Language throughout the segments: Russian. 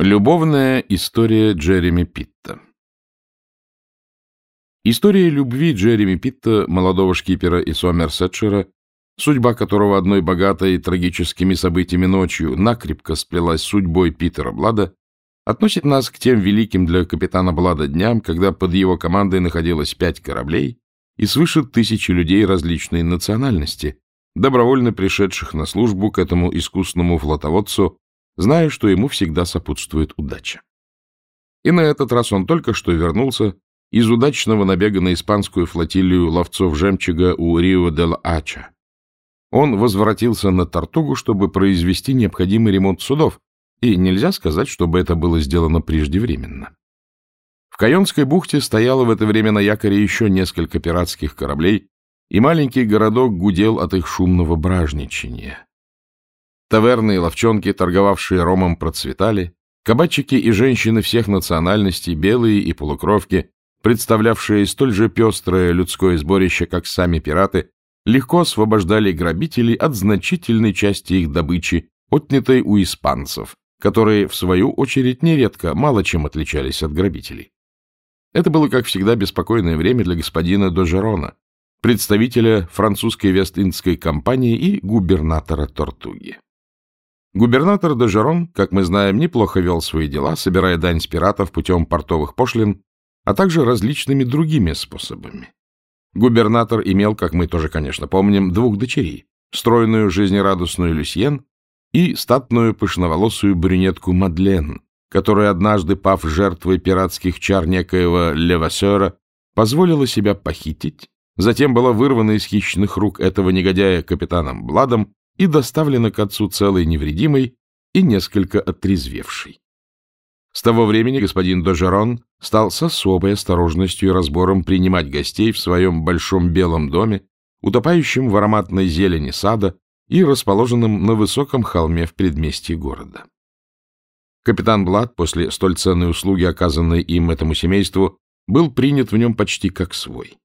Любовная история Джереми Питта. История любви Джереми Питта, молодого шкипера и Сомерсетшира, судьба которого одной богатой трагическими событиями ночью накрепко сплелась судьбой Питера Блада, относит нас к тем великим для капитана Блада дням, когда под его командой находилось пять кораблей и свыше тысячи людей различной национальности, добровольно пришедших на службу к этому искусному флотоводцу зная, что ему всегда сопутствует удача. И на этот раз он только что вернулся из удачного набега на испанскую флотилию ловцов жемчуга у Рио-дель-Ача. Он возвратился на Тартугу, чтобы произвести необходимый ремонт судов, и нельзя сказать, чтобы это было сделано преждевременно. В Кайонской бухте стояло в это время на якоре еще несколько пиратских кораблей, и маленький городок гудел от их шумного бражничания. Таверны и ловчонки, торговавшие ромом, процветали. Кабачики и женщины всех национальностей, белые и полукровки, представлявшие столь же пестрое людское сборище, как сами пираты, легко освобождали грабителей от значительной части их добычи, отнятой у испанцев, которые, в свою очередь, нередко мало чем отличались от грабителей. Это было, как всегда, беспокойное время для господина Дожерона, представителя французской Вест-Индской компании и губернатора Тортуги. Губернатор Дежерон, как мы знаем, неплохо вел свои дела, собирая дань с пиратов путем портовых пошлин, а также различными другими способами. Губернатор имел, как мы тоже, конечно, помним, двух дочерей, стройную жизнерадостную Люсьен и статную пышноволосую брюнетку Мадлен, которая, однажды пав жертвой пиратских чар некоего Левасера, позволила себя похитить, затем была вырвана из хищных рук этого негодяя капитаном Бладом и доставлена к отцу целой невредимой и несколько отрезвевшей. С того времени господин Дожерон стал с особой осторожностью и разбором принимать гостей в своем большом белом доме, утопающем в ароматной зелени сада и расположенном на высоком холме в предместье города. Капитан Блад, после столь ценной услуги, оказанной им этому семейству, был принят в нем почти как свой.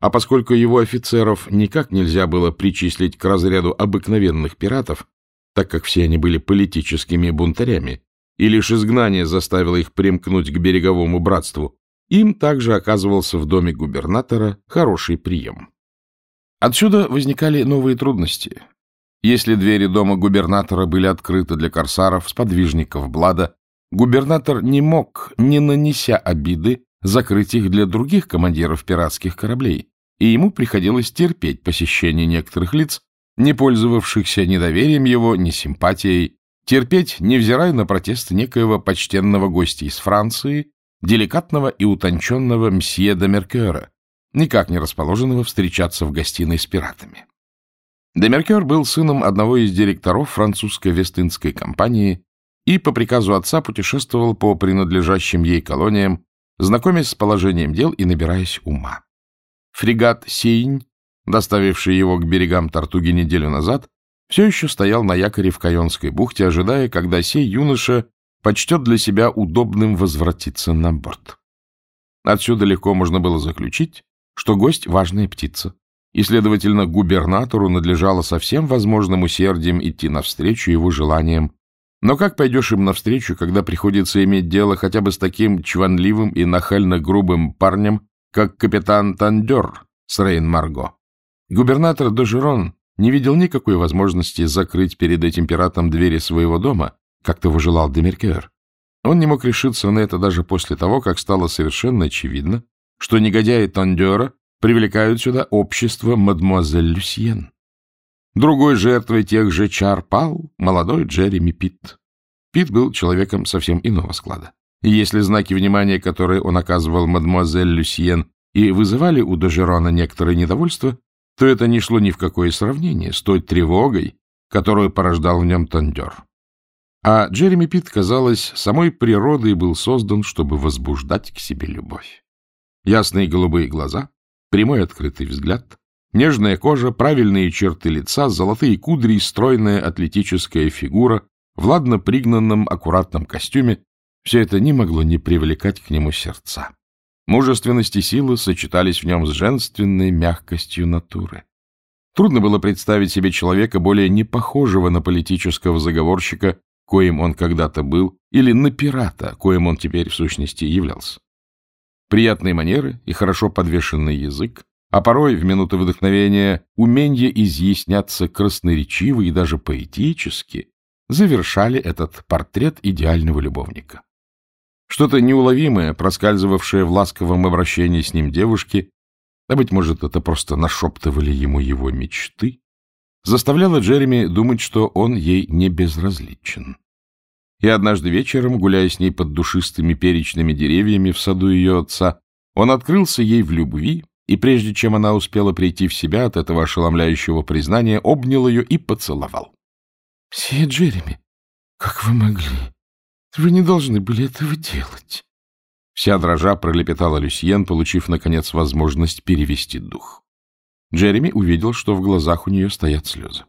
А поскольку его офицеров никак нельзя было причислить к разряду обыкновенных пиратов, так как все они были политическими бунтарями, и лишь изгнание заставило их примкнуть к береговому братству, им также оказывался в доме губернатора хороший прием. Отсюда возникали новые трудности. Если двери дома губернатора были открыты для корсаров, сподвижников Блада, губернатор не мог, не нанеся обиды, закрыть их для других командиров пиратских кораблей, и ему приходилось терпеть посещение некоторых лиц, не пользовавшихся ни доверием его, ни симпатией, терпеть, невзирая на протесты некоего почтенного гостя из Франции, деликатного и утонченного мсье де Меркера, никак не расположенного встречаться в гостиной с пиратами. Де Меркер был сыном одного из директоров французской Вестинской компании и по приказу отца путешествовал по принадлежащим ей колониям знакомясь с положением дел и набираясь ума. Фрегат «Сейнь», доставивший его к берегам Тартуги неделю назад, все еще стоял на якоре в Кайонской бухте, ожидая, когда сей юноша почтет для себя удобным возвратиться на борт. Отсюда легко можно было заключить, что гость — важная птица, и, следовательно, губернатору надлежало со всем возможным усердием идти навстречу его желаниям но как пойдешь им навстречу, когда приходится иметь дело хотя бы с таким чванливым и нахально-грубым парнем, как капитан Тандер с Рейн-Марго? Губернатор д'Ожерон не видел никакой возможности закрыть перед этим пиратом двери своего дома, как того желал де Меркёр. Он не мог решиться на это даже после того, как стало совершенно очевидно, что негодяя Тандера привлекает сюда общество мадемуазель Люсьен. Другой жертвой тех же чар пал молодой Джереми Питт. Питт был человеком совсем иного склада. И если знаки внимания, которые он оказывал мадемуазель Люсьен, и вызывали у Дожерона некоторое недовольство, то это не шло ни в какое сравнение с той тревогой, которую порождал в нем Тандер. А Джереми Питт, казалось, самой природой был создан, чтобы возбуждать к себе любовь. Ясные голубые глаза, прямой открытый взгляд, Нежная кожа, правильные черты лица, золотые кудри и стройная атлетическая фигура в ладно пригнанном аккуратном костюме — все это не могло не привлекать к нему сердца. Мужественность и сила сочетались в нем с женственной мягкостью натуры. Трудно было представить себе человека, более не похожего на политического заговорщика, коим он когда-то был, или на пирата, коим он теперь в сущности являлся. Приятные манеры и хорошо подвешенный язык, а порой в минуты вдохновения умение изъясняться красноречиво и даже поэтически завершали этот портрет идеального любовника. Что-то неуловимое, проскальзывавшее в ласковом обращении с ним девушки, а, быть может, это просто нашептывали ему его мечты, заставляло Джереми думать, что он ей не безразличен. И однажды вечером, гуляя с ней под душистыми перечными деревьями в саду ее отца, он открылся ей в любви, и прежде чем она успела прийти в себя от этого ошеломляющего признания, обнял ее и поцеловал. — Сия Джереми, как вы могли? Вы не должны были этого делать. Вся дрожа пролепетала Люсьен, получив, наконец, возможность перевести дух. Джереми увидел, что в глазах у нее стоят слезы.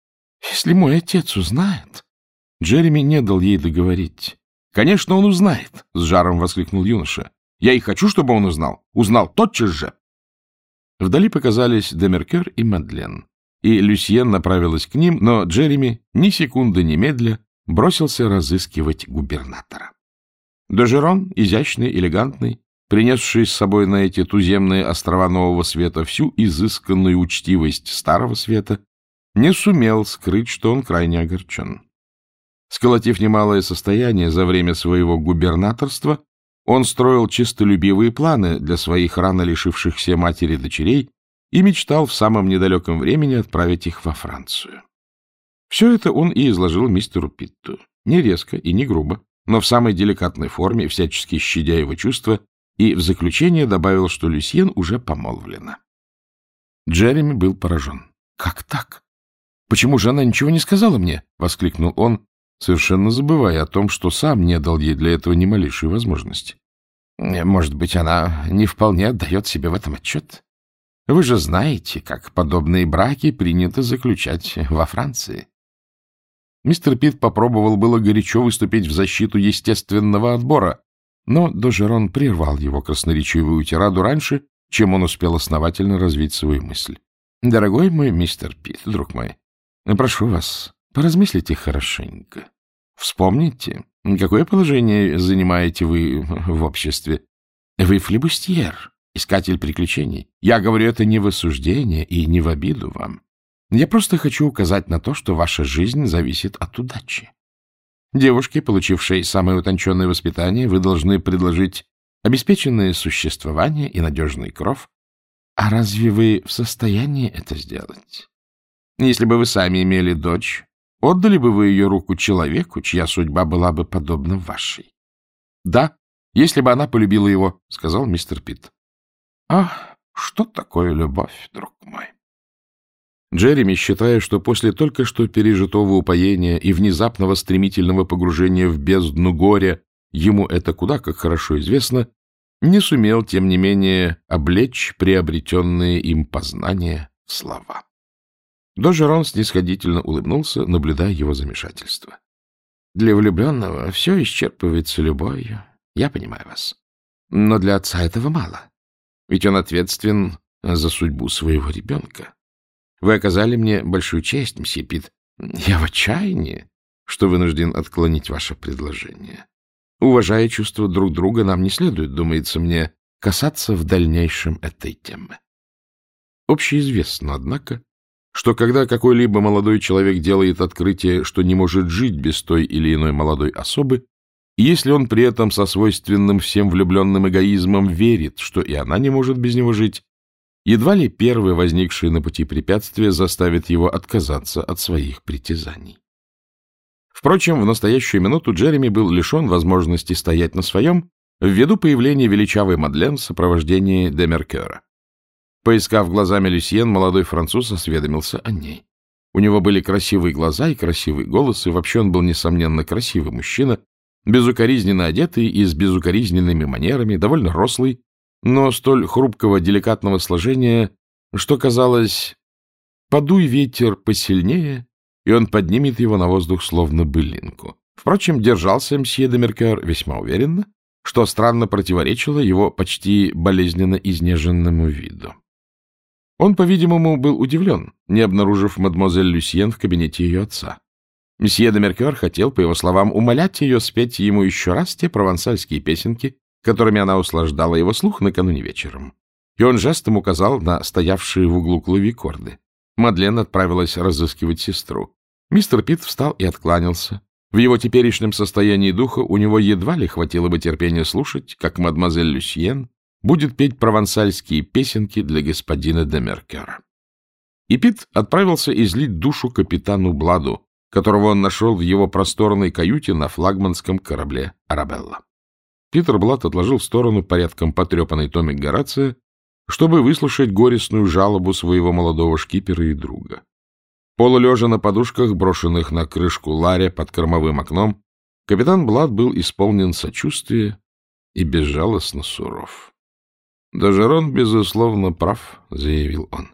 — Если мой отец узнает... Джереми не дал ей договорить. — Конечно, он узнает! — с жаром воскликнул юноша. — Я и хочу, чтобы он узнал. Узнал тотчас же! Вдали показались Демеркер и Мадлен, и Люсьен направилась к ним, но Джереми, ни секунды немедля, бросился разыскивать губернатора. Дожерон, изящный, элегантный, принесший с собой на эти туземные острова Нового Света всю изысканную учтивость Старого Света, не сумел скрыть, что он крайне огорчен. Сколотив немалое состояние за время своего губернаторства, он строил чистолюбивые планы для своих рано лишившихся матери дочерей и мечтал в самом недалеком времени отправить их во Францию. Все это он и изложил мистеру Питту. Не резко и не грубо, но в самой деликатной форме, всячески щадя его чувства, и в заключение добавил, что Люсьен уже помолвлена. Джереми был поражен. «Как так? Почему же она ничего не сказала мне?» — воскликнул он, совершенно забывая о том, что сам не дал ей для этого ни малейшей возможности. «Может быть, она не вполне отдает себе в этом отчет? Вы же знаете, как подобные браки принято заключать во Франции. Мистер Пит попробовал было горячо выступить в защиту естественного отбора, но Дожерон прервал его красноречивую тираду раньше, чем он успел основательно развить свою мысль. — Дорогой мой мистер Пит, друг мой, прошу вас, поразмыслите хорошенько. Вспомните, какое положение занимаете вы в обществе. Вы флебустьер, искатель приключений. Я говорю это не в осуждение и не в обиду вам. Я просто хочу указать на то, что ваша жизнь зависит от удачи. Девушке, получившей самое утонченное воспитание, вы должны предложить обеспеченное существование и надежный кров. А разве вы в состоянии это сделать? Если бы вы сами имели дочь, отдали бы вы ее руку человеку, чья судьба была бы подобна вашей? — Да, если бы она полюбила его, — сказал мистер Питт. — Ах, что такое любовь, друг мой? Джереми, считая, что после только что пережитого упоения и внезапного стремительного погружения в бездну горя ему это куда как хорошо известно, не сумел, тем не менее, облечь приобретенные им познания в слова. Дожерон снисходительно улыбнулся, наблюдая его замешательство. — Для влюбленного все исчерпывается любовью. Я понимаю вас. Но для отца этого мало. Ведь он ответственен за судьбу своего ребенка. Вы оказали мне большую честь, мсье Пит. Я в отчаянии, что вынужден отклонить ваше предложение. Уважая чувства друг друга, нам не следует, думается мне, касаться в дальнейшем этой темы. Общеизвестно, однако, что когда какой-либо молодой человек делает открытие, что не может жить без той или иной молодой особы, и если он при этом со свойственным всем влюбленным эгоизмом верит, что и она не может без него жить, Едва ли первое возникшее на пути препятствие заставит его отказаться от своих притязаний. Впрочем, в настоящую минуту Джереми был лишен возможности стоять на своем ввиду появления величавой Мадлен в сопровождении Демеркера. Поискав глазами Люсьен, молодой француз осведомился о ней. У него были красивые глаза и красивый голос, и вообще он был, несомненно, красивый мужчина, безукоризненно одетый и с безукоризненными манерами, довольно рослый, но столь хрупкого деликатного сложения, что казалось, подуй ветер посильнее, и он поднимет его на воздух словно былинку. Впрочем, держался мсье де Меркер весьма уверенно, что странно противоречило его почти болезненно изнеженному виду. Он, по-видимому, был удивлен, не обнаружив мадемуазель Люсьен в кабинете ее отца. Месье де Меркер хотел, по его словам, умолять ее спеть ему еще раз те провансальские песенки, которыми она услаждала его слух накануне вечером. И он жестом указал на стоявшие в углу клавикорды. Мадлен отправилась разыскивать сестру. Мистер Питт встал и откланялся. В его теперешнем состоянии духа у него едва ли хватило бы терпения слушать, как мадемуазель Люсьен будет петь провансальские песенки для господина де Меркера. И Пит отправился излить душу капитану Бладу, которого он нашел в его просторной каюте на флагманском корабле «Арабелла». Питер Блад отложил в сторону порядком потрепанный томик Горация, чтобы выслушать горестную жалобу своего молодого шкипера и друга. Полулежа на подушках, брошенных на крышку ларя под кормовым окном, капитан Блад был исполнен сочувствия и безжалостно суров. — Дажерон, безусловно, прав, — заявил он.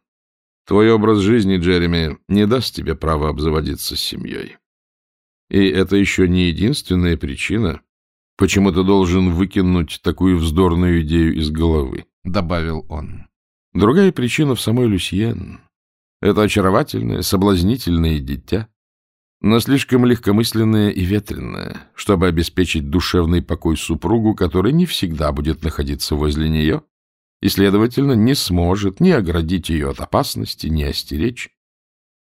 Твой образ жизни, Джереми, не даст тебе права обзаводиться семьей. И это еще не единственная причина, почему ты должен выкинуть такую вздорную идею из головы, — добавил он. Другая причина в самой Люсьен. Это очаровательное, соблазнительное дитя, но слишком легкомысленное и ветреное, чтобы обеспечить душевный покой супругу, который не всегда будет находиться возле нее и, следовательно, не сможет ни оградить ее от опасности, ни остеречь.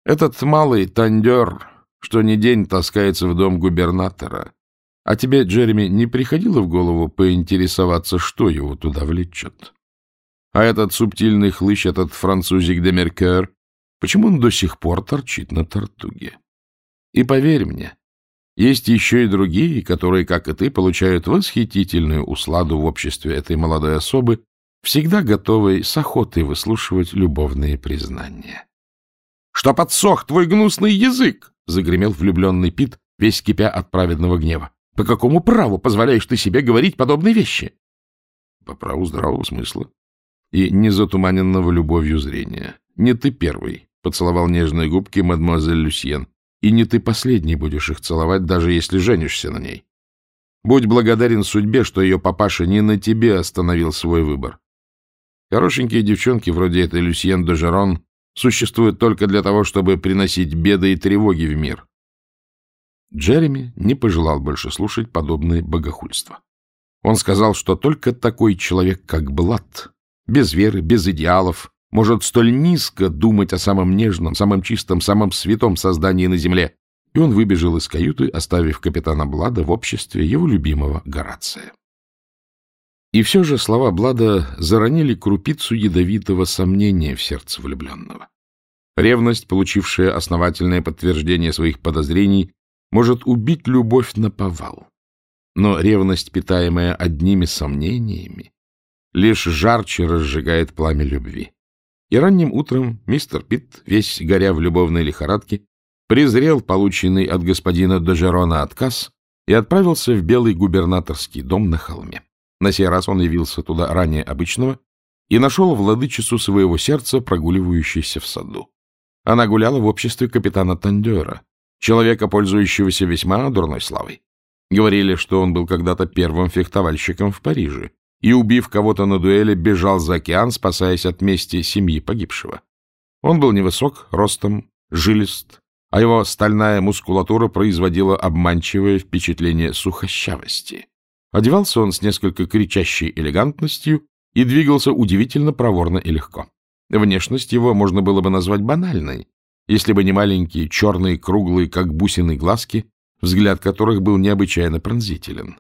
Этот малый тандер, что ни день таскается в дом губернатора. А тебе, Джереми, не приходило в голову поинтересоваться, что его туда влечет? А этот субтильный хлыщ, этот французик де Меркер, почему он до сих пор торчит на тортуге? И поверь мне, есть еще и другие, которые, как и ты, получают восхитительную усладу в обществе этой молодой особы, всегда готовый с охотой выслушивать любовные признания. — Что подсох твой гнусный язык? — загремел влюбленный Пит, весь кипя от праведного гнева. — По какому праву позволяешь ты себе говорить подобные вещи? — По праву здравого смысла и незатуманенного любовью зрения. Не ты первый поцеловал нежные губки мадемуазель Люсьен, и не ты последний будешь их целовать, даже если женишься на ней. Будь благодарен судьбе, что ее папаша не на тебе остановил свой выбор. Хорошенькие девчонки, вроде этой Люсьен де Жерон, существуют только для того, чтобы приносить беды и тревоги в мир. Джереми не пожелал больше слушать подобные богохульства. Он сказал, что только такой человек, как Блад, без веры, без идеалов, может столь низко думать о самом нежном, самом чистом, самом святом создании на земле. И он выбежал из каюты, оставив капитана Блада в обществе его любимого Горация. И все же слова Блада заронили крупицу ядовитого сомнения в сердце влюбленного. Ревность, получившая основательное подтверждение своих подозрений, может убить любовь на повал. Но ревность, питаемая одними сомнениями, лишь жарче разжигает пламя любви. И ранним утром мистер Питт, весь горя в любовной лихорадке, презрел полученный от господина Дожерона отказ и отправился в белый губернаторский дом на холме. На сей раз он явился туда ранее обычного и нашел владычицу своего сердца, прогуливающейся в саду. Она гуляла в обществе капитана Тандера, человека, пользующегося весьма дурной славой. Говорили, что он был когда-то первым фехтовальщиком в Париже и, убив кого-то на дуэли, бежал за океан, спасаясь от мести семьи погибшего. Он был невысок, ростом, жилист, а его стальная мускулатура производила обманчивое впечатление сухощавости. Одевался он с несколько кричащей элегантностью и двигался удивительно проворно и легко. Внешность его можно было бы назвать банальной, если бы не маленькие, черные, круглые, как бусины глазки, взгляд которых был необычайно пронзителен.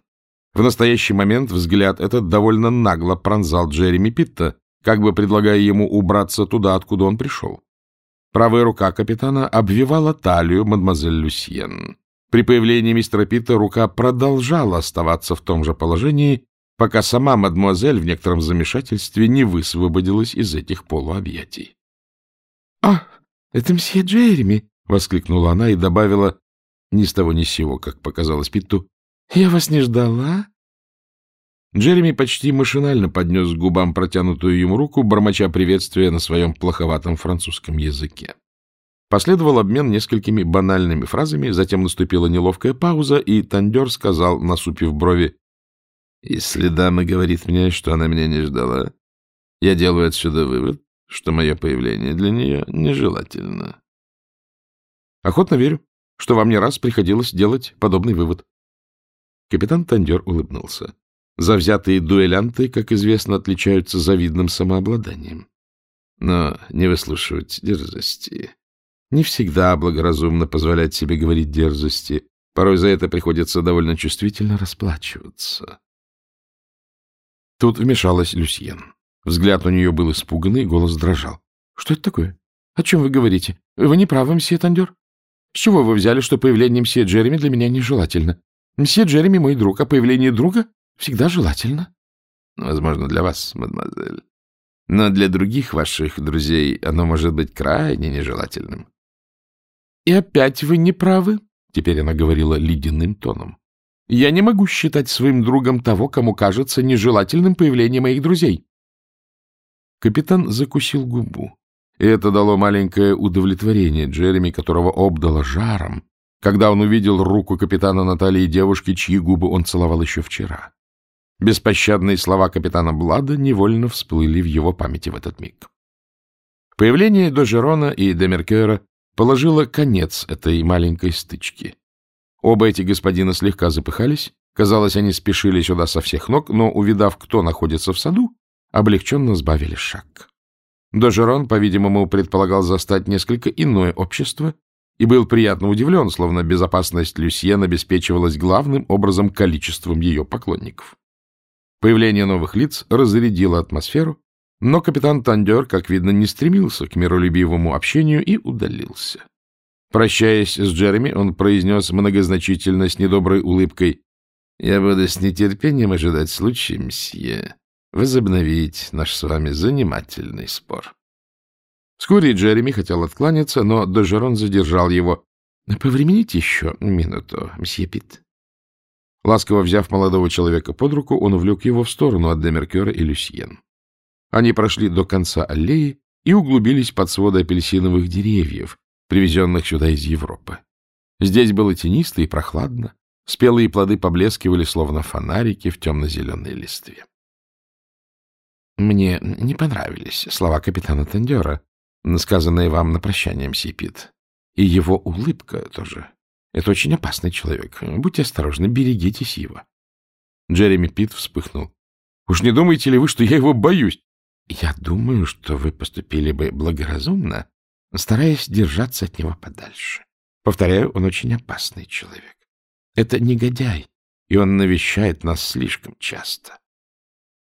В настоящий момент взгляд этот довольно нагло пронзал Джереми Питта, как бы предлагая ему убраться туда, откуда он пришел. Правая рука капитана обвивала талию мадемуазель Люсьен. При появлении мистера Питта рука продолжала оставаться в том же положении, пока сама мадмуазель в некотором замешательстве не высвободилась из этих полуобъятий. — А, это мсье Джереми! — воскликнула она и добавила, ни с того ни с сего, как показалось Питту, — я вас не ждала. Джереми почти машинально поднес к губам протянутую ему руку, бормоча приветствия на своем плоховатом французском языке. Последовал обмен несколькими банальными фразами, затем наступила неловкая пауза, и Тандер сказал, насупив брови, «Если дама говорит мне, что она меня не ждала, я делаю отсюда вывод, что мое появление для нее нежелательно». Охотно верю, что вам не раз приходилось делать подобный вывод. Капитан Тандер улыбнулся. Завзятые дуэлянты, как известно, отличаются завидным самообладанием. Но не выслушивать дерзости. Не всегда благоразумно позволять себе говорить дерзости. Порой за это приходится довольно чувствительно расплачиваться. Тут вмешалась Люсьен. Взгляд у нее был испуганный, голос дрожал. — Что это такое? О чем вы говорите? Вы не правы, мсье Тандер. С чего вы взяли, что появление мсье Джереми для меня нежелательно? Мсье Джереми мой друг, а появление друга всегда желательно. — Возможно, для вас, мадемуазель. Но для других ваших друзей оно может быть крайне нежелательным. — И опять вы не правы, — теперь она говорила ледяным тоном. — Я не могу считать своим другом того, кому кажется нежелательным появление моих друзей. Капитан закусил губу. И это дало маленькое удовлетворение Джереми, которого обдало жаром, когда он увидел руку капитана Натальи девушки, чьи губы он целовал еще вчера. Беспощадные слова капитана Блада невольно всплыли в его памяти в этот миг. Появление Дожерона и Демеркера положило конец этой маленькой стычке. Оба эти господина слегка запыхались, казалось, они спешили сюда со всех ног, но, увидав, кто находится в саду, облегченно сбавили шаг. Дожерон, по-видимому, предполагал застать несколько иное общество и был приятно удивлен, словно безопасность Люсьен обеспечивалась главным образом количеством ее поклонников. Появление новых лиц разрядило атмосферу, но капитан Тандер, как видно, не стремился к миролюбивому общению и удалился. Прощаясь с Джереми, он произнес многозначительно с недоброй улыбкой «Я буду с нетерпением ожидать случая, мсье, возобновить наш с вами занимательный спор. Вскоре Джереми хотел откланяться, но Дожерон задержал его. — Повремените еще минуту, мсье Пит. Ласково взяв молодого человека под руку, он увлек его в сторону от Демеркера и Люсьен. Они прошли до конца аллеи и углубились под своды апельсиновых деревьев, привезенных сюда из Европы. Здесь было тенисто и прохладно, спелые плоды поблескивали, словно фонарики в темно-зеленой листве. Мне не понравились слова капитана Тендера, сказанные вам на прощание, Мсипит. И его улыбка тоже. Это очень опасный человек. Будьте осторожны, берегитесь его. Джереми Пит вспыхнул. — Уж не думаете ли вы, что я его боюсь? — Я думаю, что вы поступили бы благоразумно, стараясь держаться от него подальше. Повторяю, он очень опасный человек. Это негодяй, и он навещает нас слишком часто.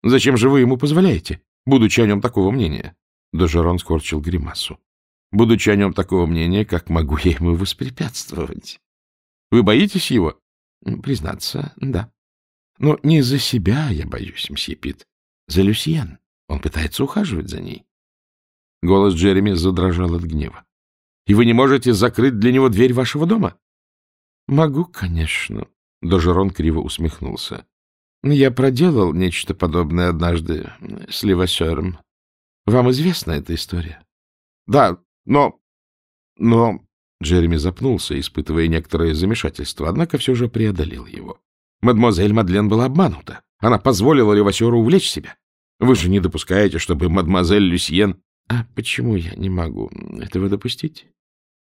Зачем же вы ему позволяете, будучи о нем такого мнения? Дожерон скорчил гримасу. Будучи о нем такого мнения, как могу я ему воспрепятствовать? Вы боитесь его? Признаться, да. Но не за себя я боюсь, мсье Пит. За Люсьен. Он пытается ухаживать за ней. Голос Джереми задрожал от гнева. И вы не можете закрыть для него дверь вашего дома? Могу, конечно. Дожерон криво усмехнулся. Я проделал нечто подобное однажды с Левасером. Вам известна эта история? Да, но... но... Джереми запнулся, испытывая некоторое замешательство, однако все же преодолел его. Мадемуазель Мадлен была обманута. Она позволила Левасеру увлечь себя. Вы же не допускаете, чтобы мадемуазель Люсьен... А почему я не могу этого допустить?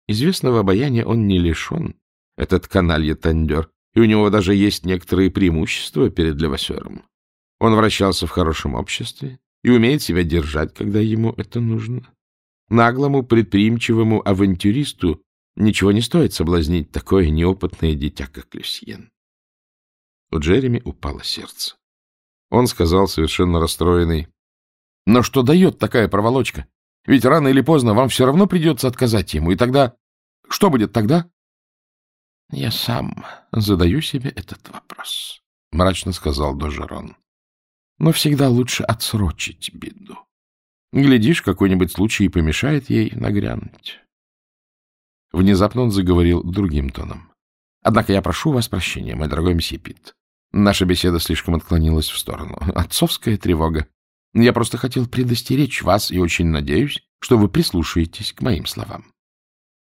Известного обаяния он не лишен, этот каналья Тандер, и у него даже есть некоторые преимущества перед Левасером. Он вращался в хорошем обществе и умеет себя держать, когда ему это нужно. Наглому, предприимчивому авантюристу ничего не стоит соблазнить такое неопытное дитя, как Люсьен. У Джереми упало сердце. Он сказал, совершенно расстроенный, «Но что дает такая проволочка? Ведь рано или поздно вам все равно придется отказать ему, и тогда... Что будет тогда?» — Я сам задаю себе этот вопрос, — мрачно сказал Дожерон. — Но всегда лучше отсрочить беду. Глядишь, какой-нибудь случай помешает ей нагрянуть. Внезапно он заговорил другим тоном. — Однако я прошу вас прощения, мой дорогой месье Пит. Наша беседа слишком отклонилась в сторону. Отцовская тревога. Я просто хотел предостеречь вас и очень надеюсь, что вы прислушаетесь к моим словам.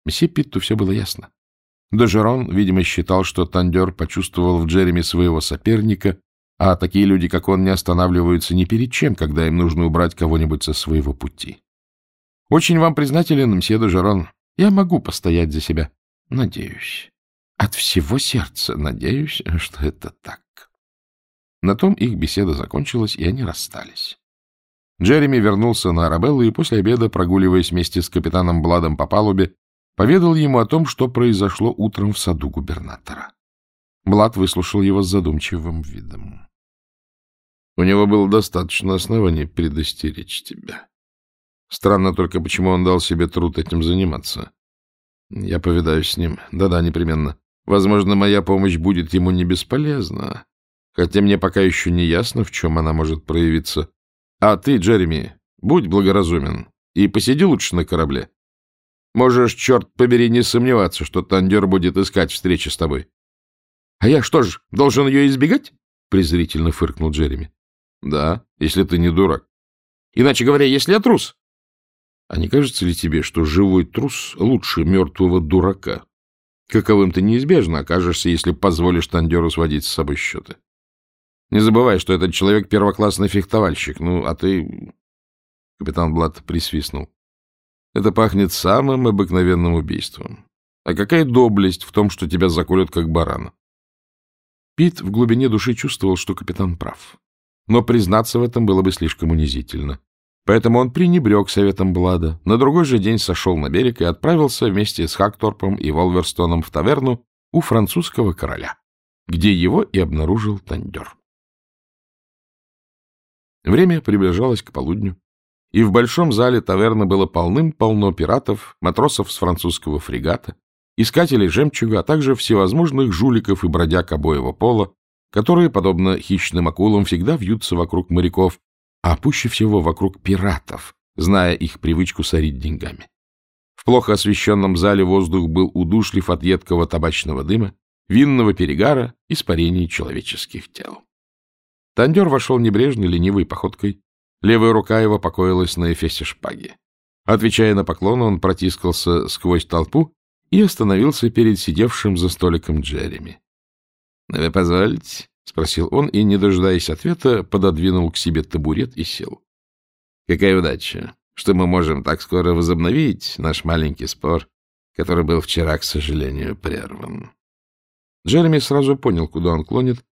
Месье Питту все было ясно. Дожерон, видимо, считал, что Тандер почувствовал в Джереми своего соперника, а такие люди, как он, не останавливаются ни перед чем, когда им нужно убрать кого-нибудь со своего пути. — Очень вам признателен, мсье Дожерон. Я могу постоять за себя. надеюсь. От всего сердца надеюсь, что это так. На том их беседа закончилась, и они расстались. Джереми вернулся на Арабеллу и после обеда, прогуливаясь вместе с капитаном Бладом по палубе, поведал ему о том, что произошло утром в саду губернатора. Блад выслушал его с задумчивым видом. — У него было достаточно оснований предостеречь тебя. Странно только, почему он дал себе труд этим заниматься. Я повидаюсь с ним. Да-да, непременно. Возможно, моя помощь будет ему не бесполезна, хотя мне пока еще не ясно, в чем она может проявиться. А ты, Джереми, будь благоразумен и посиди лучше на корабле. Можешь, черт побери, не сомневаться, что Тандер будет искать встречи с тобой. — А я что ж, должен ее избегать? — презрительно фыркнул Джереми. — Да, если ты не дурак. — Иначе говоря, если я трус. — А не кажется ли тебе, что живой трус лучше мертвого дурака? Каковым ты неизбежно окажешься, если позволишь Тандеру сводить с собой счеты. Не забывай, что этот человек первоклассный фехтовальщик. Ну, а ты... Капитан Блад присвистнул. Это пахнет самым обыкновенным убийством. А какая доблесть в том, что тебя заколют как барана? Пит в глубине души чувствовал, что капитан прав. Но признаться в этом было бы слишком унизительно. Поэтому он пренебрег советом Блада, на другой же день сошел на берег и отправился вместе с Хакторпом и Волверстоном в таверну у французского короля, где его и обнаружил Тандер. Время приближалось к полудню, и в большом зале таверны было полным-полно пиратов, матросов с французского фрегата, искателей жемчуга, а также всевозможных жуликов и бродяг обоего пола, которые, подобно хищным акулам, всегда вьются вокруг моряков, а пуще всего вокруг пиратов, зная их привычку сорить деньгами. В плохо освещенном зале воздух был удушлив от едкого табачного дыма, винного перегара, испарений человеческих тел. Тандер вошел небрежной, ленивой походкой. Левая рука его покоилась на эфесе шпаги. Отвечая на поклон, он протискался сквозь толпу и остановился перед сидевшим за столиком Джереми. — Вы позволите? — спросил он и, не дожидаясь ответа, пододвинул к себе табурет и сел. — Какая удача, что мы можем так скоро возобновить наш маленький спор, который был вчера, к сожалению, прерван. Джереми сразу понял, куда он клонит,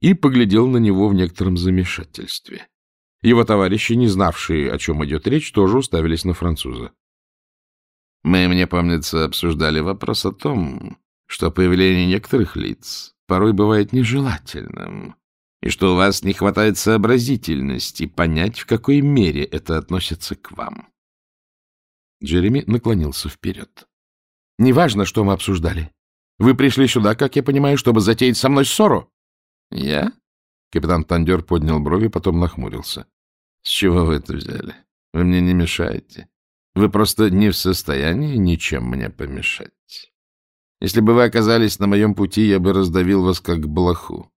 и поглядел на него в некотором замешательстве. Его товарищи, не знавшие, о чем идет речь, тоже уставились на француза. — Мы, мне помнится, обсуждали вопрос о том, что появление некоторых лиц порой бывает нежелательным, и что у вас не хватает сообразительности понять, в какой мере это относится к вам. Джереми наклонился вперед. — Неважно, что мы обсуждали. Вы пришли сюда, как я понимаю, чтобы затеять со мной ссору. — Я? Капитан Тандер поднял брови, потом нахмурился. — С чего вы это взяли? Вы мне не мешаете. Вы просто не в состоянии ничем мне помешать. Если бы вы оказались на моем пути, я бы раздавил вас как блоху.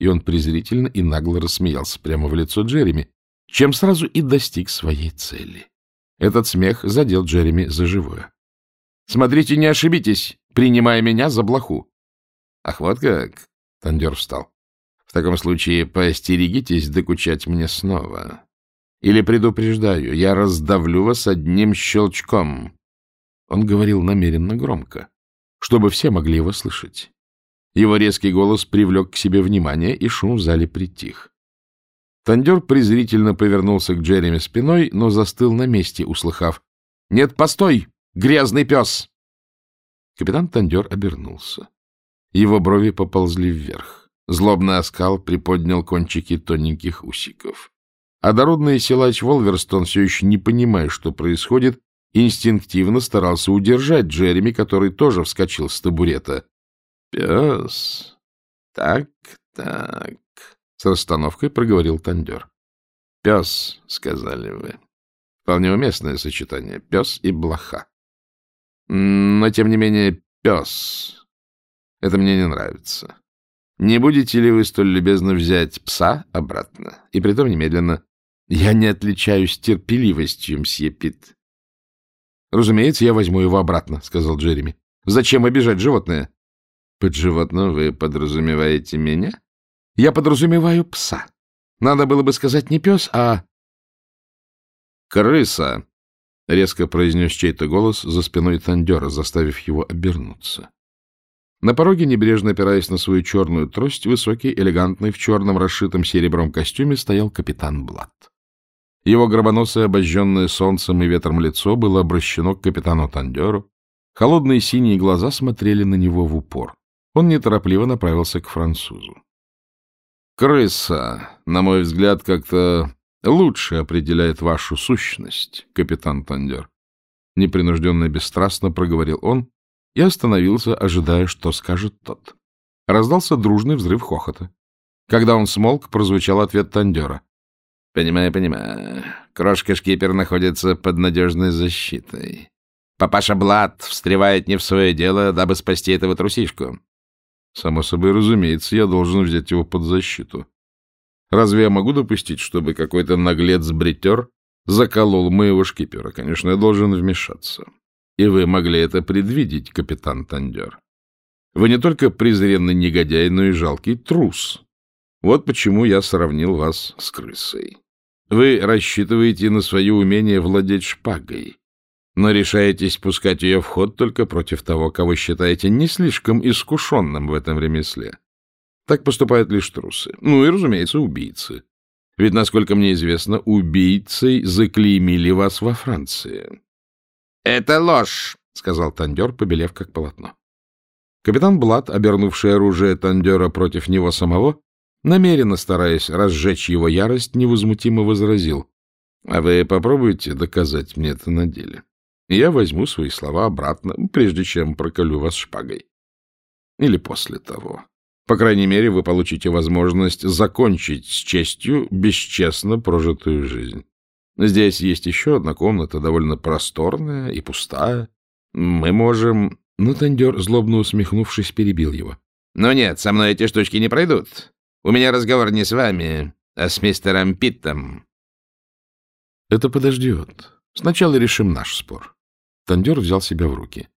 И он презрительно и нагло рассмеялся прямо в лицо Джереми, чем сразу и достиг своей цели. Этот смех задел Джереми за живое. — Смотрите, не ошибитесь, принимая меня за блоху. — Ах, вот как! — Тандер встал. В таком случае поостерегитесь докучать мне снова. Или предупреждаю, я раздавлю вас одним щелчком. Он говорил намеренно громко, чтобы все могли его слышать. Его резкий голос привлек к себе внимание, и шум в зале притих. Тандер презрительно повернулся к Джереми спиной, но застыл на месте, услыхав. — Нет, постой, грязный пес! Капитан Тандер обернулся. Его брови поползли вверх. Злобный оскал приподнял кончики тоненьких усиков. А дородный силач Волверстон, все еще не понимая, что происходит, инстинктивно старался удержать Джереми, который тоже вскочил с табурета. — Пес, так, так, — с расстановкой проговорил Тандер. — Пес, — сказали вы. Вполне уместное сочетание — пес и блоха. Но, тем не менее, пес. Это мне не нравится. Не будете ли вы столь любезно взять пса обратно? И притом немедленно. Я не отличаюсь терпеливостью, мсье Пит. — Разумеется, я возьму его обратно, — сказал Джереми. — Зачем обижать животное? — Под животным вы подразумеваете меня? — Я подразумеваю пса. Надо было бы сказать не пес, а... — Крыса! — резко произнес чей-то голос за спиной Тандера, заставив его обернуться. На пороге, небрежно опираясь на свою черную трость, высокий, элегантный, в черном расшитом серебром костюме стоял капитан Блад. Его гробоносое, обожженное солнцем и ветром лицо было обращено к капитану Тандеру. Холодные синие глаза смотрели на него в упор. Он неторопливо направился к французу. «Крыса, на мой взгляд, как-то лучше определяет вашу сущность, капитан Тандер. Непринужденно и бесстрастно проговорил он и остановился, ожидая, что скажет тот. Раздался дружный взрыв хохота. Когда он смолк, прозвучал ответ Тандера. — Понимаю, понимаю. Крошка-шкипер находится под надежной защитой. Папаша Блад встревает не в свое дело, дабы спасти этого трусишку. Само собой, разумеется, я должен взять его под защиту. Разве я могу допустить, чтобы какой-то наглец-бритер заколол моего шкипера. Конечно, я должен вмешаться. И вы могли это предвидеть, капитан Тандер. Вы не только презренный негодяй, но и жалкий трус. Вот почему я сравнил вас с крысой. Вы рассчитываете на свое умение владеть шпагой, но решаетесь пускать ее в ход только против того, кого считаете не слишком искушенным в этом ремесле. Так поступают лишь трусы. Ну и, разумеется, убийцы. Ведь, насколько мне известно, убийцей заклеймили вас во Франции. — Это ложь, — сказал Тандер, побелев как полотно. Капитан Блад, обернувший оружие Тандера против него самого, намеренно стараясь разжечь его ярость, невозмутимо возразил. — А вы попробуйте доказать мне это на деле. Я возьму свои слова обратно, прежде чем проколю вас шпагой. Или после того. По крайней мере, вы получите возможность закончить с честью бесчестно прожитую жизнь. Здесь есть еще одна комната, довольно просторная и пустая. Мы можем... Но Тандер, злобно усмехнувшись, перебил его. — Ну нет, со мной эти штучки не пройдут. У меня разговор не с вами, а с мистером Питтом. — Это подождет. Сначала решим наш спор. Тандер взял себя в руки.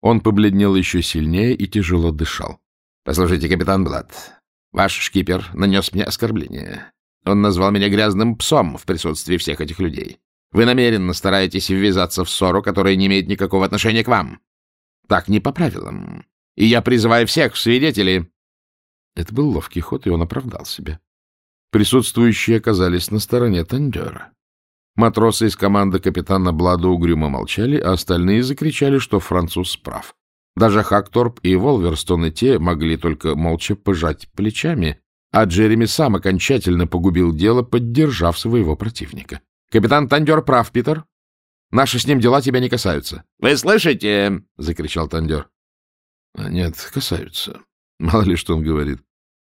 Он побледнел еще сильнее и тяжело дышал. — Послушайте, капитан Блад, ваш шкипер нанес мне оскорбление. Он назвал меня грязным псом в присутствии всех этих людей. Вы намеренно стараетесь ввязаться в ссору, которая не имеет никакого отношения к вам. Так не по правилам. И я призываю всех в свидетели. Это был ловкий ход, и он оправдал себя. Присутствующие оказались на стороне Тандера. Матросы из команды капитана Блада угрюмо молчали, а остальные закричали, что француз прав. Даже Хакторп и Волверстон и те могли только молча пожать плечами, а Джереми сам окончательно погубил дело, поддержав своего противника. — Капитан Тандер прав, Питер. Наши с ним дела тебя не касаются. — Вы слышите? — закричал Тандер. — Нет, касаются. Мало ли, что он говорит.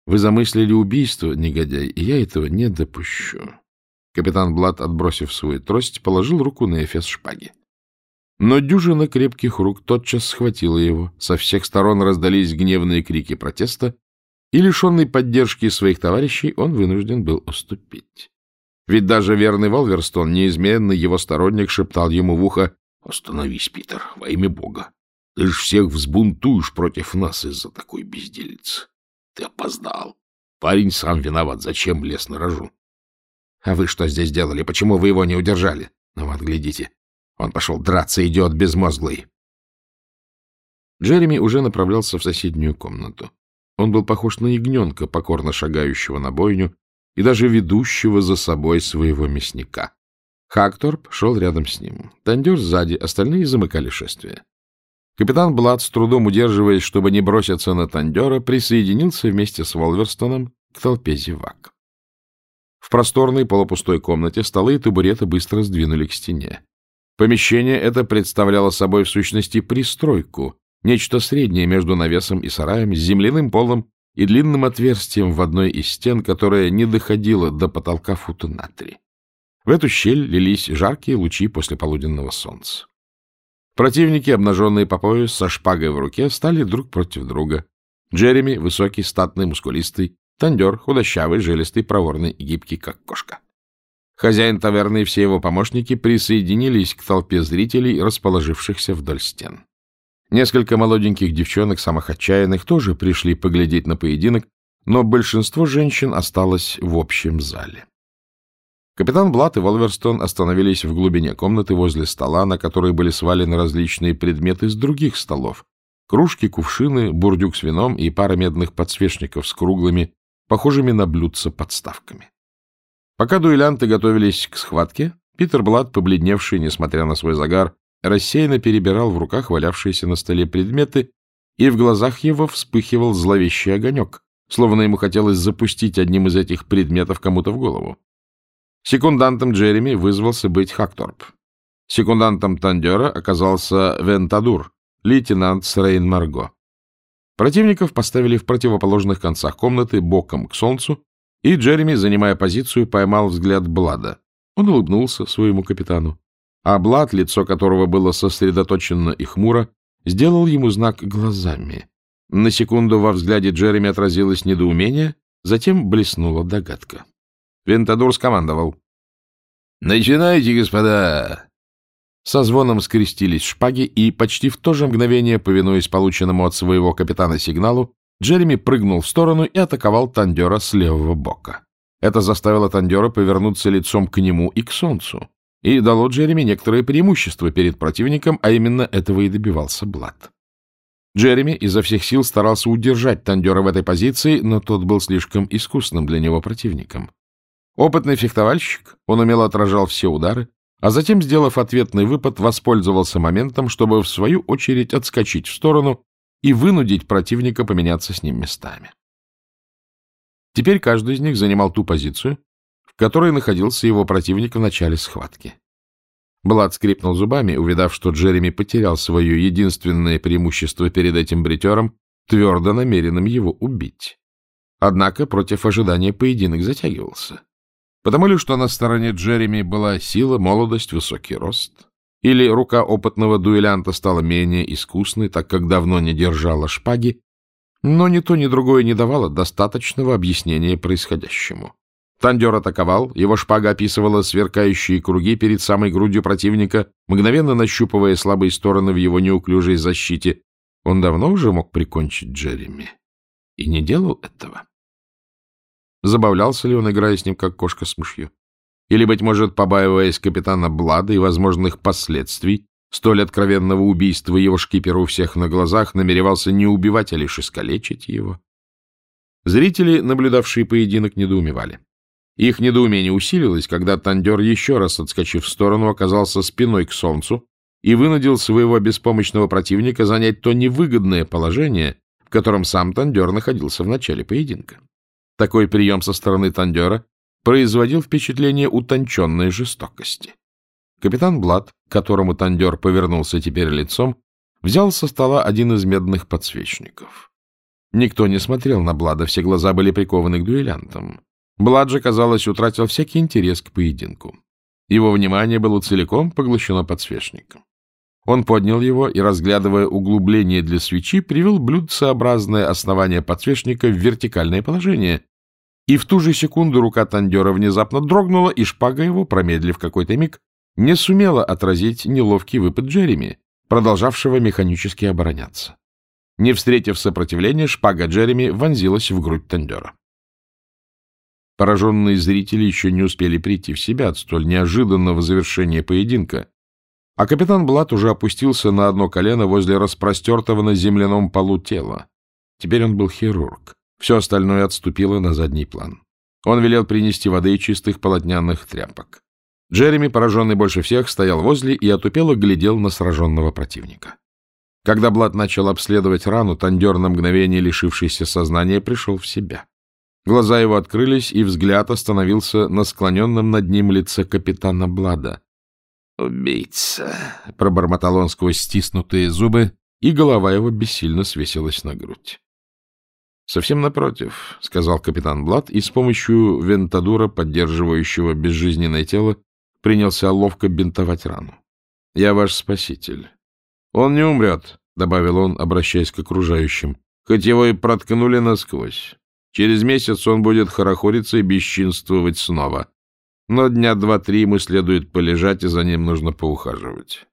Вы замыслили убийство, негодяй, и я этого не допущу. Капитан Блад, отбросив свою трость, положил руку на эфес шпаги. Но дюжина крепких рук тотчас схватила его, со всех сторон раздались гневные крики протеста, и, лишенный поддержки своих товарищей, он вынужден был уступить. Ведь даже верный Волверстон, неизменный его сторонник, шептал ему в ухо «Остановись, Питер, во имя Бога. Ты ж всех взбунтуешь против нас из-за такой безделицы. Ты опоздал. Парень сам виноват, зачем лез на рожу?» «А вы что здесь делали? Почему вы его не удержали? Ну вот, глядите, он пошел драться, идиот безмозглый. Джереми уже направлялся в соседнюю комнату. Он был похож на ягненка, покорно шагающего на бойню и даже ведущего за собой своего мясника. Хакторп шел рядом с ним. Тандер сзади, остальные замыкали шествие. Капитан Блад, с трудом удерживаясь, чтобы не броситься на Тандера, присоединился вместе с Волверстоном к толпе зевак. В просторной полупустой комнате столы и табуреты быстро сдвинули к стене. Помещение это представляло собой в сущности пристройку, нечто среднее между навесом и сараем, с земляным полом и длинным отверстием в одной из стен, которое не доходило до потолка фута на три. В эту щель лились жаркие лучи после полуденного солнца. Противники, обнаженные по пояс, со шпагой в руке, стали друг против друга. Джереми, высокий, статный, мускулистый, Тандер, худощавый, жилистый, проворный и гибкий, как кошка. Хозяин таверны и все его помощники присоединились к толпе зрителей, расположившихся вдоль стен. Несколько молоденьких девчонок, самых отчаянных, тоже пришли поглядеть на поединок, но большинство женщин осталось в общем зале. Капитан Блат и Волверстон остановились в глубине комнаты возле стола, на которой были свалены различные предметы с других столов, Кружки, кувшины, бурдюк с вином и пара медных подсвечников с круглыми, похожими на блюдца подставками. Пока дуэлянты готовились к схватке, Питер Блад, побледневший, несмотря на свой загар, рассеянно перебирал в руках валявшиеся на столе предметы, и в глазах его вспыхивал зловещий огонек, словно ему хотелось запустить одним из этих предметов кому-то в голову. Секундантом Джереми вызвался быть Хакторп. Секундантом Тандера оказался Вентадур, лейтенант Срейн Марго. Противников поставили в противоположных концах комнаты боком к солнцу, и Джереми, занимая позицию, поймал взгляд Блада. Он улыбнулся своему капитану, а Блад, лицо которого было сосредоточено и хмуро, сделал ему знак глазами. На секунду во взгляде Джереми отразилось недоумение, затем блеснула догадка. Вентадур скомандовал. — Начинайте, господа! Со звоном скрестились шпаги, и почти в то же мгновение, повинуясь полученному от своего капитана сигналу, Джереми прыгнул в сторону и атаковал Тандера с левого бока. Это заставило Тандера повернуться лицом к нему и к солнцу, и дало Джереми некоторое преимущество перед противником, а именно этого и добивался Блад. Джереми изо всех сил старался удержать Тандера в этой позиции, но тот был слишком искусным для него противником. Опытный фехтовальщик, он умело отражал все удары, а затем, сделав ответный выпад, воспользовался моментом, чтобы в свою очередь отскочить в сторону и вынудить противника поменяться с ним местами. Теперь каждый из них занимал ту позицию, в которой находился его противник в начале схватки. Блад скрипнул зубами, увидав, что Джереми потерял свое единственное преимущество перед этим бритером, твердо намеренным его убить. Однако против ожидания поединок затягивался. Потому ли, что на стороне Джереми была сила, молодость, высокий рост? Или рука опытного дуэлянта стала менее искусной, так как давно не держала шпаги? Но ни то, ни другое не давало достаточного объяснения происходящему. Тандер атаковал, его шпага описывала сверкающие круги перед самой грудью противника, мгновенно нащупывая слабые стороны в его неуклюжей защите. Он давно уже мог прикончить Джереми. И не делал этого. Забавлялся ли он, играя с ним, как кошка с мышью? Или, быть может, побаиваясь капитана Блада и возможных последствий столь откровенного убийства его шкипера у всех на глазах, намеревался не убивать, а лишь искалечить его? Зрители, наблюдавшие поединок, недоумевали. Их недоумение усилилось, когда Тандер, еще раз отскочив в сторону, оказался спиной к солнцу и вынудил своего беспомощного противника занять то невыгодное положение, в котором сам Тандер находился в начале поединка. Такой прием со стороны Тандера производил впечатление утонченной жестокости. Капитан Блад, которому Тандер повернулся теперь лицом, взял со стола один из медных подсвечников. Никто не смотрел на Блада, все глаза были прикованы к дуэлянтам. Блад же, казалось, утратил всякий интерес к поединку. Его внимание было целиком поглощено подсвечником. Он поднял его и, разглядывая углубление для свечи, привел блюдцеобразное основание подсвечника в вертикальное положение. И в ту же секунду рука Тандера внезапно дрогнула, и шпага его, промедлив какой-то миг, не сумела отразить неловкий выпад Джереми, продолжавшего механически обороняться. Не встретив сопротивления, шпага Джереми вонзилась в грудь Тандера. Пораженные зрители еще не успели прийти в себя от столь неожиданного завершения поединка, а капитан Блат уже опустился на одно колено возле распростертого на земляном полу тела. Теперь он был хирург. Все остальное отступило на задний план. Он велел принести воды и чистых полотняных тряпок. Джереми, пораженный больше всех, стоял возле и отупело глядел на сраженного противника. Когда Блат начал обследовать рану, Тандер, на мгновение лишившийся сознания, пришел в себя. Глаза его открылись, и взгляд остановился на склоненном над ним лице капитана Блада. «Убийца!» — пробормотал он сквозь стиснутые зубы, и голова его бессильно свесилась на грудь. «Совсем напротив», — сказал капитан Блад, и с помощью вентадура, поддерживающего безжизненное тело, принялся ловко бинтовать рану. «Я ваш спаситель. Он не умрет», — добавил он, обращаясь к окружающим, «хоть его и проткнули насквозь. Через месяц он будет хорохориться и бесчинствовать снова но дня два-три ему следует полежать, и за ним нужно поухаживать.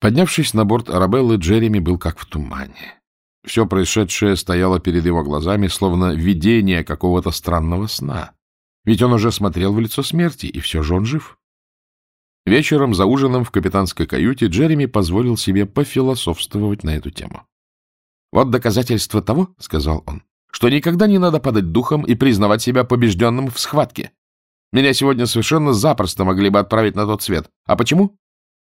Поднявшись на борт Арабеллы, Джереми был как в тумане. Все происшедшее стояло перед его глазами, словно видение какого-то странного сна. Ведь он уже смотрел в лицо смерти, и все же он жив. Вечером за ужином в капитанской каюте Джереми позволил себе пофилософствовать на эту тему. «Вот доказательство того, — сказал он, — что никогда не надо падать духом и признавать себя побежденным в схватке. Меня сегодня совершенно запросто могли бы отправить на тот свет. А почему?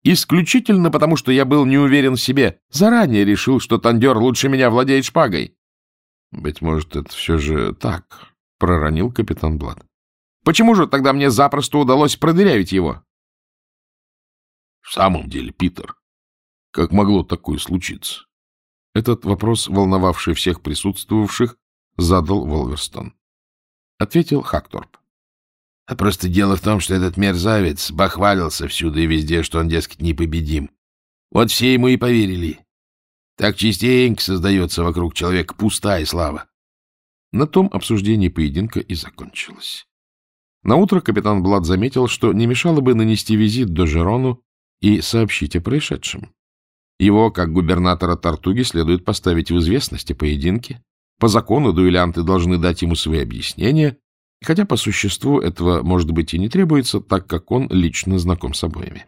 Исключительно потому, что я был не уверен в себе. Заранее решил, что тандер лучше меня владеет шпагой. — Быть может, это все же так, — проронил капитан Блад. — Почему же тогда мне запросто удалось продырявить его? В самом деле, Питер, как могло такое случиться? Этот вопрос, волновавший всех присутствовавших, задал Волверстон. Ответил Хакторп. А просто дело в том, что этот мерзавец бахвалился всюду и везде, что он, дескать, непобедим. Вот все ему и поверили. Так частенько создается вокруг человека пустая слава. На том обсуждение поединка и закончилось. Наутро капитан Блад заметил, что не мешало бы нанести визит до Жерону и сообщить о происшедшем. Его, как губернатора Тартуги, следует поставить в известность о поединке. По закону дуэлянты должны дать ему свои объяснения, хотя по существу этого, может быть, и не требуется, так как он лично знаком с обоими.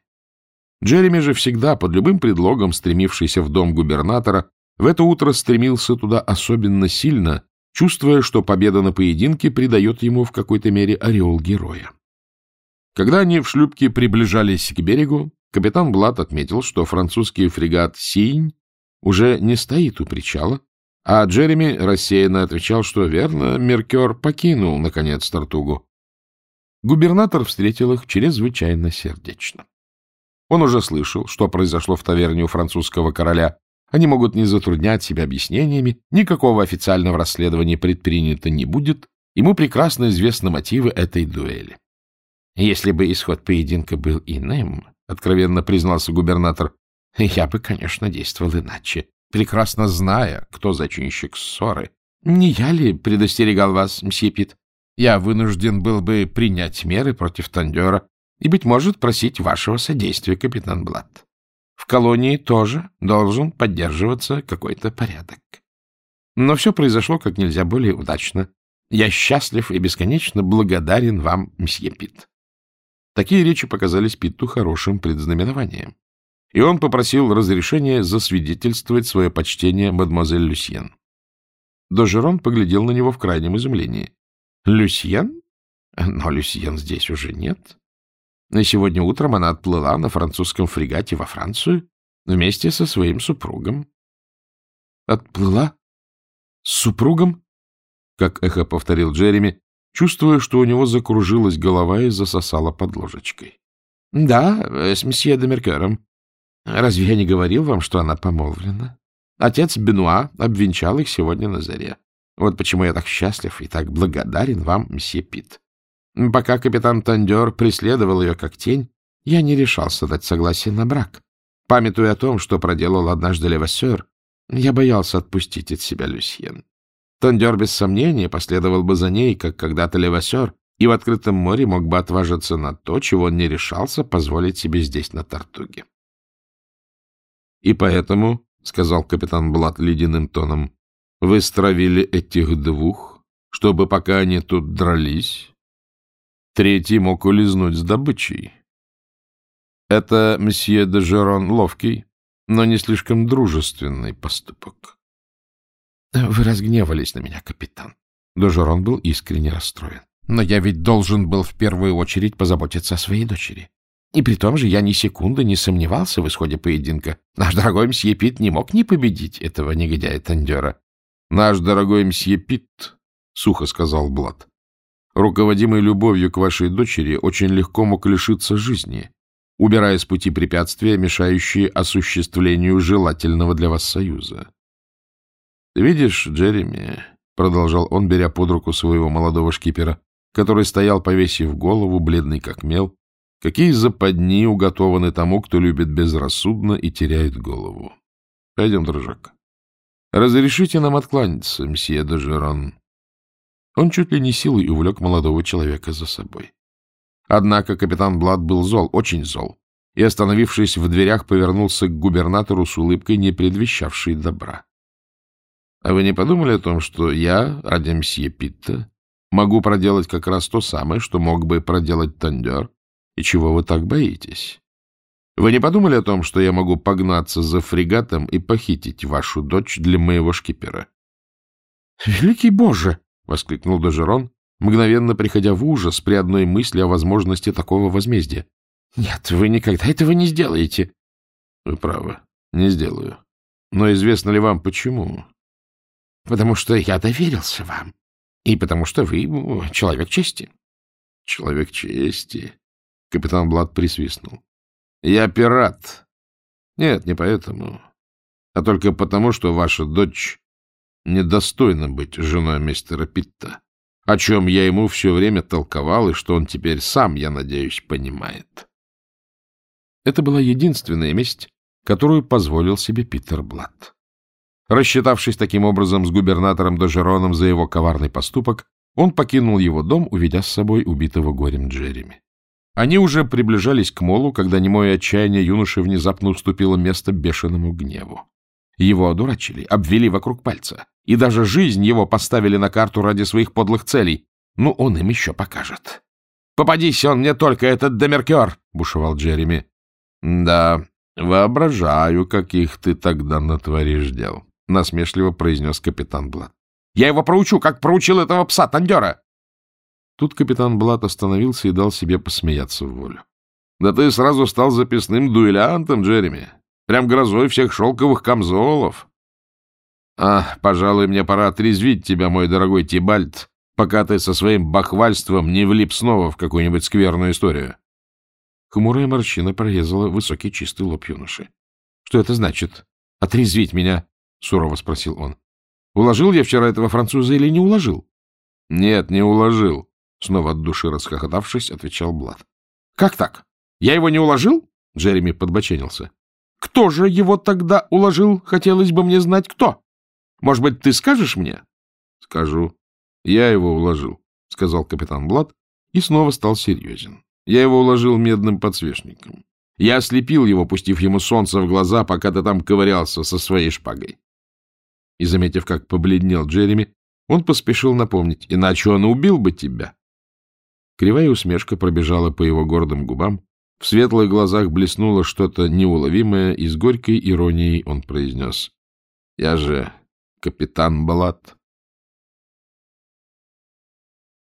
Джереми же всегда, под любым предлогом, стремившийся в дом губернатора, в это утро стремился туда особенно сильно, чувствуя, что победа на поединке придает ему в какой-то мере ореол героя. Когда они в шлюпке приближались к берегу, Капитан Блат отметил, что французский фрегат «Синь» уже не стоит у причала, а Джереми рассеянно отвечал, что верно, Меркер покинул, наконец, Тартугу. Губернатор встретил их чрезвычайно сердечно. Он уже слышал, что произошло в таверне у французского короля. Они могут не затруднять себя объяснениями, никакого официального расследования предпринято не будет, ему прекрасно известны мотивы этой дуэли. Если бы исход поединка был иным, — откровенно признался губернатор. — Я бы, конечно, действовал иначе, прекрасно зная, кто зачинщик ссоры. Не я ли предостерегал вас, мсье Пит? Я вынужден был бы принять меры против Тандера и, быть может, просить вашего содействия, капитан Блад. В колонии тоже должен поддерживаться какой-то порядок. Но все произошло как нельзя более удачно. Я счастлив и бесконечно благодарен вам, мсье Пит. Такие речи показались Питту хорошим предзнаменованием. И он попросил разрешения засвидетельствовать свое почтение мадемуазель Люсьен. Дожерон поглядел на него в крайнем изумлении. — Люсьен? Но Люсьен здесь уже нет. И сегодня утром она отплыла на французском фрегате во Францию вместе со своим супругом. — Отплыла? С супругом? — как эхо повторил Джереми, чувствуя, что у него закружилась голова и засосала под ложечкой. — Да, с месье де Меркером. Разве я не говорил вам, что она помолвлена? Отец Бенуа обвенчал их сегодня на заре. Вот почему я так счастлив и так благодарен вам, месье Пит. Пока капитан Тандер преследовал ее как тень, я не решался дать согласие на брак. Памятуя о том, что проделал однажды Левассер, я боялся отпустить от себя Люсьен. Тондер без сомнения последовал бы за ней, как когда-то Левасер, и в открытом море мог бы отважиться на то, чего он не решался позволить себе здесь, на Тартуге. — И поэтому, — сказал капитан Блат ледяным тоном, — вы стравили этих двух, чтобы пока они тут дрались, третий мог улизнуть с добычей. Это месье де Жерон ловкий, но не слишком дружественный поступок. — Вы разгневались на меня, капитан. Дожерон был искренне расстроен. Но я ведь должен был в первую очередь позаботиться о своей дочери. И при том же я ни секунды не сомневался в исходе поединка. Наш дорогой мсье Пит не мог не победить этого негодяя Тандера. — Наш дорогой мсье Пит, — сухо сказал Блад, — руководимый любовью к вашей дочери очень легко мог лишиться жизни, убирая с пути препятствия, мешающие осуществлению желательного для вас союза. — Видишь, Джереми, — продолжал он, беря под руку своего молодого шкипера, который стоял, повесив голову, бледный как мел, — какие западни уготованы тому, кто любит безрассудно и теряет голову. Пойдем, дружок. Разрешите нам откланяться, мсье Дежерон. Он чуть ли не силой увлек молодого человека за собой. Однако капитан Блад был зол, очень зол, и, остановившись в дверях, повернулся к губернатору с улыбкой, не предвещавшей добра. А вы не подумали о том, что я, ради мсье Питта, могу проделать как раз то самое, что мог бы проделать Тандер, И чего вы так боитесь? Вы не подумали о том, что я могу погнаться за фрегатом и похитить вашу дочь для моего шкипера? — Великий Боже! — воскликнул Дожерон, мгновенно приходя в ужас при одной мысли о возможности такого возмездия. — Нет, вы никогда этого не сделаете. — Вы правы, не сделаю. Но известно ли вам, почему? — Потому что я доверился вам. И потому что вы человек чести. — Человек чести? Капитан Блад присвистнул. — Я пират. Нет, не поэтому, а только потому, что ваша дочь недостойна быть женой мистера Питта, о чем я ему все время толковал, и что он теперь сам, я надеюсь, понимает. Это была единственная месть, которую позволил себе Питер Блад. Рассчитавшись таким образом с губернатором Дожероном за его коварный поступок, он покинул его дом, уведя с собой убитого горем Джереми. Они уже приближались к молу, когда немое отчаяние юноши внезапно уступило место бешеному гневу. Его одурачили, обвели вокруг пальца, и даже жизнь его поставили на карту ради своих подлых целей. Ну, он им еще покажет. «Попадись он мне только, этот демеркер!» — бушевал Джереми. «Да, воображаю, каких ты тогда натворишь дел», — насмешливо произнес капитан Блад. «Я его проучу, как проучил этого пса-тандера!» Тут капитан Блад остановился и дал себе посмеяться в волю. — Да ты сразу стал записным дуэлянтом, Джереми. Прям грозой всех шелковых камзолов. А, пожалуй, мне пора отрезвить тебя, мой дорогой Тибальт, пока ты со своим бахвальством не влип снова в какую-нибудь скверную историю. Хмурая морщина прорезала высокий чистый лоб юноши. — Что это значит? — Отрезвить меня? — сурово спросил он. — Уложил я вчера этого француза или не уложил? — Нет, не уложил, — снова от души расхохотавшись, отвечал Блад. — Как так? Я его не уложил? — Джереми подбоченился. Кто же его тогда уложил? Хотелось бы мне знать, кто. Может быть, ты скажешь мне? — Скажу. Я его уложил, — сказал капитан Блад и снова стал серьезен. Я его уложил медным подсвечником. Я ослепил его, пустив ему солнце в глаза, пока ты там ковырялся со своей шпагой. И, заметив, как побледнел Джереми, он поспешил напомнить, иначе он убил бы тебя. Кривая усмешка пробежала по его гордым губам, в светлых глазах блеснуло что-то неуловимое, и с горькой иронией он произнес. — Я же капитан Балат.